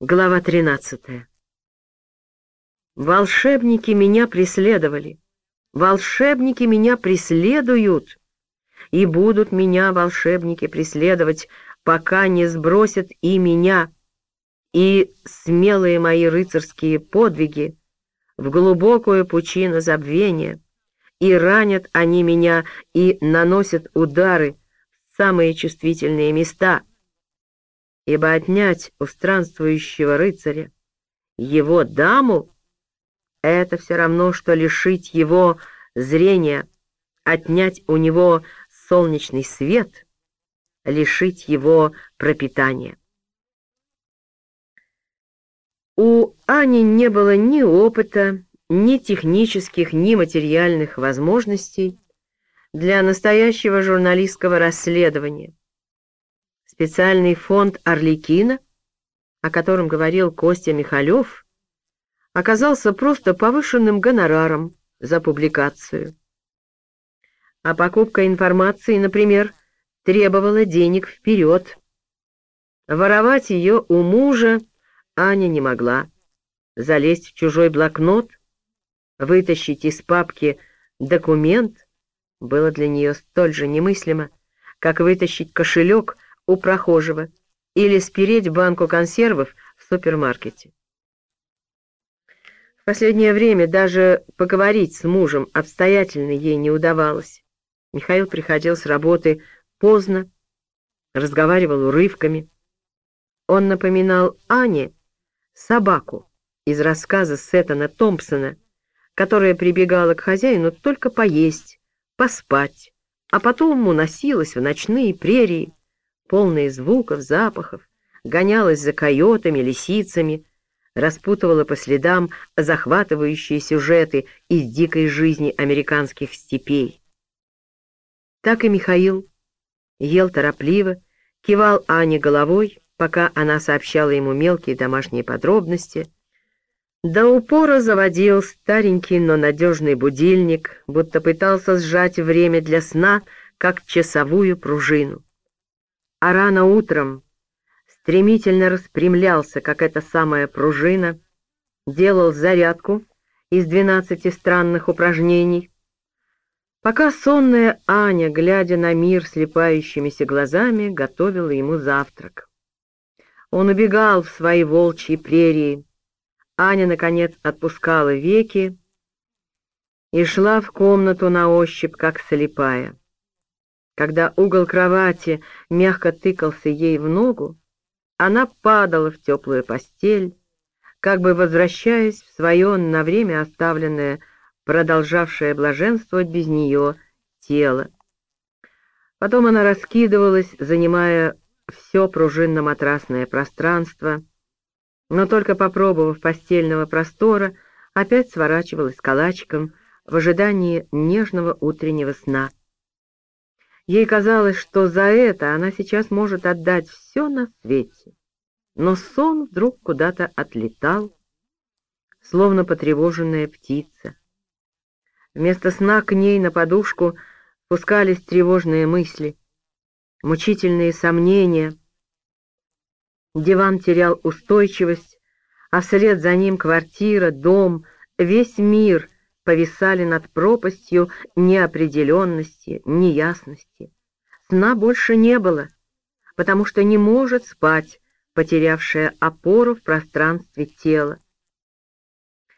Глава 13. Волшебники меня преследовали. Волшебники меня преследуют. И будут меня волшебники преследовать, пока не сбросят и меня, и смелые мои рыцарские подвиги в глубокую пучину забвения, и ранят они меня, и наносят удары в самые чувствительные места — ибо отнять у странствующего рыцаря его даму — это все равно, что лишить его зрения, отнять у него солнечный свет, лишить его пропитания. У Ани не было ни опыта, ни технических, ни материальных возможностей для настоящего журналистского расследования. Специальный фонд «Орликина», о котором говорил Костя Михалев, оказался просто повышенным гонораром за публикацию. А покупка информации, например, требовала денег вперед. Воровать ее у мужа Аня не могла. Залезть в чужой блокнот, вытащить из папки документ было для нее столь же немыслимо, как вытащить кошелек — у прохожего или спереть банку консервов в супермаркете. В последнее время даже поговорить с мужем обстоятельно ей не удавалось. Михаил приходил с работы поздно, разговаривал урывками. Он напоминал Ане собаку из рассказа Сеттона Томпсона, которая прибегала к хозяину только поесть, поспать, а потом уносилась в ночные прерии, полные звуков, запахов, гонялась за койотами, лисицами, распутывала по следам захватывающие сюжеты из дикой жизни американских степей. Так и Михаил ел торопливо, кивал Ане головой, пока она сообщала ему мелкие домашние подробности, до упора заводил старенький, но надежный будильник, будто пытался сжать время для сна, как часовую пружину а рано утром стремительно распрямлялся, как эта самая пружина, делал зарядку из двенадцати странных упражнений, пока сонная Аня, глядя на мир слепающимися глазами, готовила ему завтрак. Он убегал в свои волчьи прерии. Аня, наконец, отпускала веки и шла в комнату на ощупь, как слепая. Когда угол кровати мягко тыкался ей в ногу, она падала в теплую постель, как бы возвращаясь в свое на время оставленное, продолжавшее блаженствовать без нее, тело. Потом она раскидывалась, занимая все пружинно-матрасное пространство, но только попробовав постельного простора, опять сворачивалась калачиком в ожидании нежного утреннего сна. Ей казалось, что за это она сейчас может отдать все на свете. Но сон вдруг куда-то отлетал, словно потревоженная птица. Вместо сна к ней на подушку пускались тревожные мысли, мучительные сомнения. Диван терял устойчивость, а вслед за ним квартира, дом, весь мир — повисали над пропастью неопределенности, неясности. Сна больше не было, потому что не может спать, потерявшая опору в пространстве тела.